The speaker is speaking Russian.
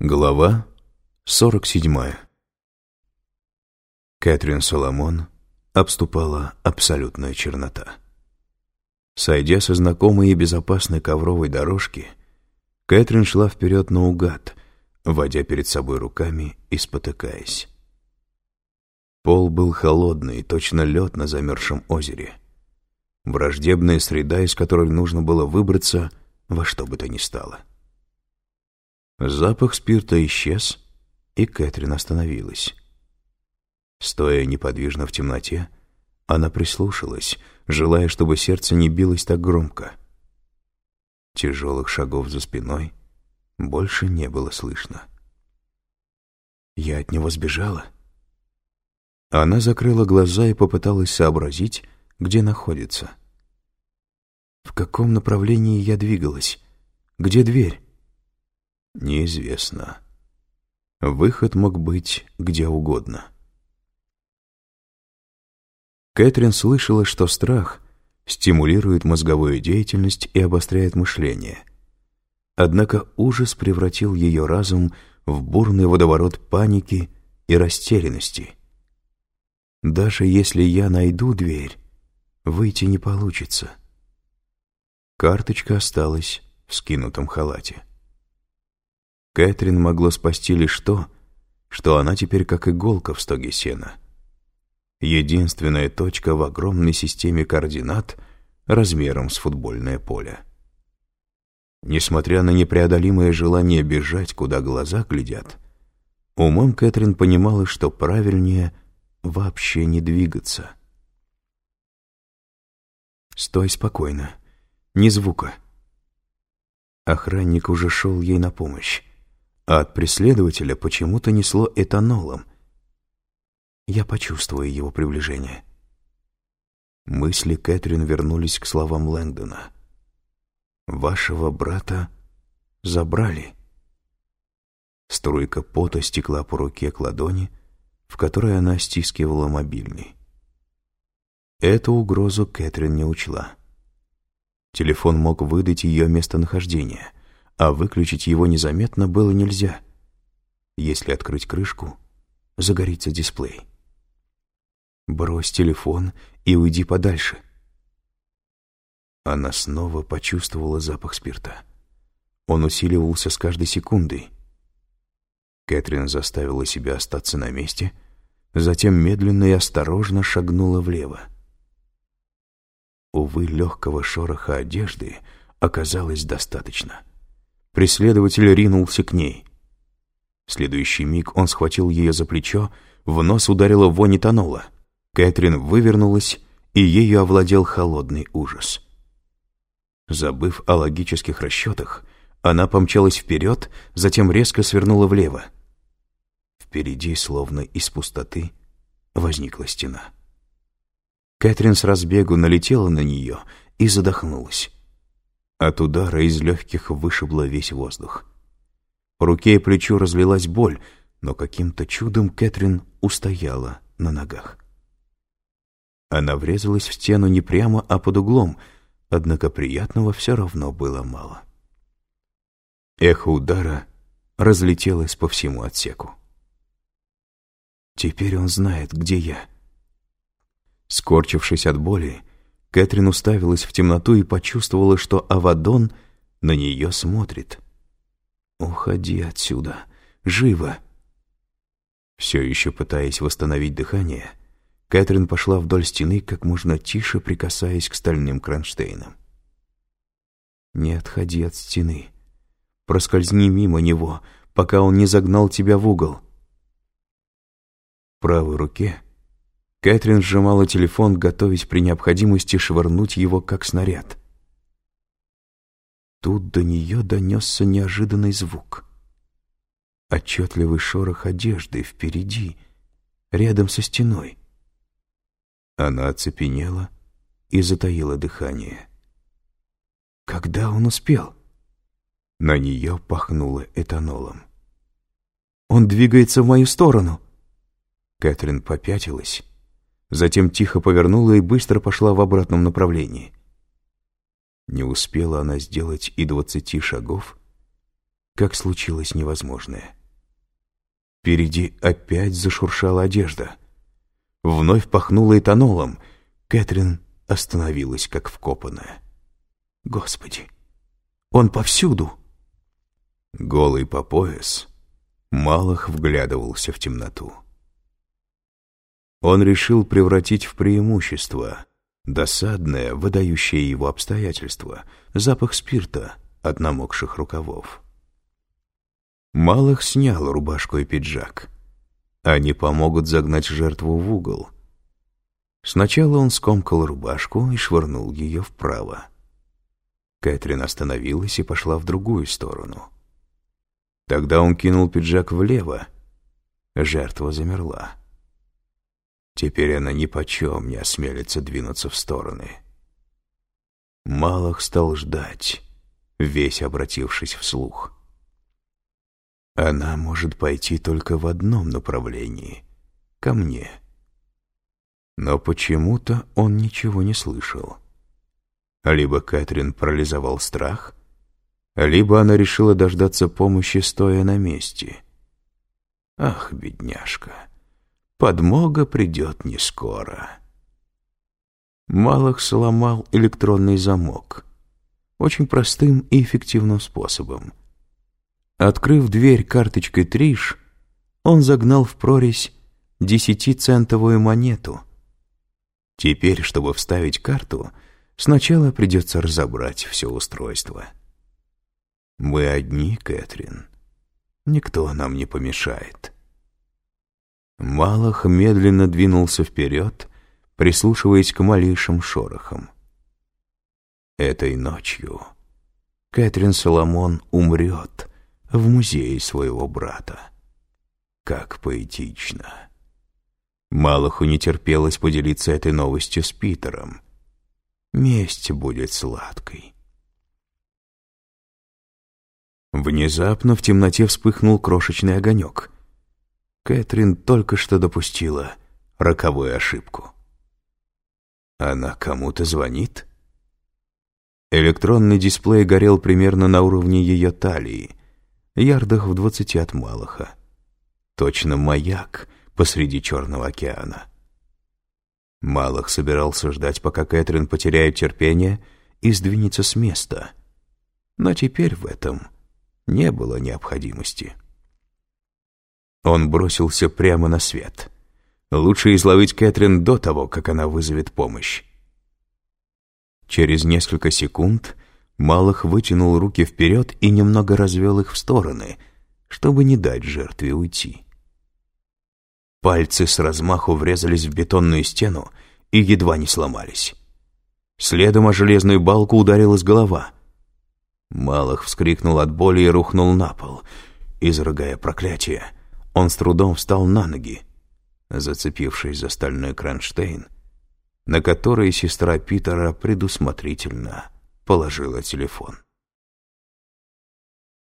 Глава 47 Кэтрин Соломон обступала абсолютная чернота. Сойдя со знакомой и безопасной ковровой дорожки, Кэтрин шла вперед наугад, водя перед собой руками и спотыкаясь. Пол был холодный, точно лед на замерзшем озере. Враждебная среда, из которой нужно было выбраться во что бы то ни стало. — Запах спирта исчез, и Кэтрин остановилась. Стоя неподвижно в темноте, она прислушалась, желая, чтобы сердце не билось так громко. Тяжелых шагов за спиной больше не было слышно. Я от него сбежала. Она закрыла глаза и попыталась сообразить, где находится. В каком направлении я двигалась? Где дверь? Неизвестно. Выход мог быть где угодно. Кэтрин слышала, что страх стимулирует мозговую деятельность и обостряет мышление. Однако ужас превратил ее разум в бурный водоворот паники и растерянности. Даже если я найду дверь, выйти не получится. Карточка осталась в скинутом халате. Кэтрин могло спасти лишь то, что она теперь как иголка в стоге сена. Единственная точка в огромной системе координат размером с футбольное поле. Несмотря на непреодолимое желание бежать, куда глаза глядят, умом Кэтрин понимала, что правильнее вообще не двигаться. «Стой спокойно, ни звука». Охранник уже шел ей на помощь а от преследователя почему-то несло этанолом. Я почувствую его приближение. Мысли Кэтрин вернулись к словам Лэнгдона. «Вашего брата забрали». Струйка пота стекла по руке к ладони, в которой она стискивала мобильный. Эту угрозу Кэтрин не учла. Телефон мог выдать ее местонахождение — а выключить его незаметно было нельзя. Если открыть крышку, загорится дисплей. Брось телефон и уйди подальше. Она снова почувствовала запах спирта. Он усиливался с каждой секундой. Кэтрин заставила себя остаться на месте, затем медленно и осторожно шагнула влево. Увы, легкого шороха одежды оказалось достаточно — Преследователь ринулся к ней. В следующий миг он схватил ее за плечо, в нос ударила вонь этанола. Кэтрин вывернулась, и ею овладел холодный ужас. Забыв о логических расчетах, она помчалась вперед, затем резко свернула влево. Впереди, словно из пустоты, возникла стена. Кэтрин с разбегу налетела на нее и задохнулась. От удара из легких вышибло весь воздух. По руке и плечу разлилась боль, но каким-то чудом Кэтрин устояла на ногах. Она врезалась в стену не прямо, а под углом, однако приятного все равно было мало. Эхо удара разлетелось по всему отсеку. Теперь он знает, где я. Скорчившись от боли, Кэтрин уставилась в темноту и почувствовала, что Авадон на нее смотрит. «Уходи отсюда! Живо!» Все еще пытаясь восстановить дыхание, Кэтрин пошла вдоль стены, как можно тише прикасаясь к стальным кронштейнам. «Не отходи от стены. Проскользни мимо него, пока он не загнал тебя в угол». В правой руке Кэтрин сжимала телефон, готовясь при необходимости швырнуть его, как снаряд. Тут до нее донесся неожиданный звук. Отчетливый шорох одежды впереди, рядом со стеной. Она оцепенела и затаила дыхание. Когда он успел? На нее пахнуло этанолом. «Он двигается в мою сторону!» Кэтрин попятилась затем тихо повернула и быстро пошла в обратном направлении. Не успела она сделать и двадцати шагов, как случилось невозможное. Впереди опять зашуршала одежда. Вновь пахнуло этанолом. Кэтрин остановилась, как вкопанная. Господи, он повсюду! Голый по пояс, Малых вглядывался в темноту. Он решил превратить в преимущество досадное, выдающее его обстоятельство, запах спирта от намокших рукавов. Малых снял рубашку и пиджак. Они помогут загнать жертву в угол. Сначала он скомкал рубашку и швырнул ее вправо. Кэтрин остановилась и пошла в другую сторону. Тогда он кинул пиджак влево. Жертва замерла. Теперь она ни почем не осмелится двинуться в стороны. Малых стал ждать, весь обратившись вслух. Она может пойти только в одном направлении — ко мне. Но почему-то он ничего не слышал. Либо Кэтрин парализовал страх, либо она решила дождаться помощи, стоя на месте. Ах, бедняжка, подмога придет не скоро. Малых сломал электронный замок. Очень простым и эффективным способом — Открыв дверь карточкой Триш, он загнал в прорезь десятицентовую монету. Теперь, чтобы вставить карту, сначала придется разобрать все устройство. Мы одни, Кэтрин. Никто нам не помешает. Малах медленно двинулся вперед, прислушиваясь к малейшим шорохам. Этой ночью Кэтрин Соломон умрет — в музее своего брата. Как поэтично. Малаху не терпелось поделиться этой новостью с Питером. Месть будет сладкой. Внезапно в темноте вспыхнул крошечный огонек. Кэтрин только что допустила роковую ошибку. Она кому-то звонит? Электронный дисплей горел примерно на уровне ее талии — ярдах в двадцати от Малаха. Точно маяк посреди Черного океана. Малах собирался ждать, пока Кэтрин потеряет терпение и сдвинется с места. Но теперь в этом не было необходимости. Он бросился прямо на свет. Лучше изловить Кэтрин до того, как она вызовет помощь. Через несколько секунд Малых вытянул руки вперед и немного развел их в стороны, чтобы не дать жертве уйти. Пальцы с размаху врезались в бетонную стену и едва не сломались. Следом о железную балку ударилась голова. Малых вскрикнул от боли и рухнул на пол. Изрыгая проклятие, он с трудом встал на ноги, зацепившись за стальной кронштейн, на который сестра Питера предусмотрительно положила телефон.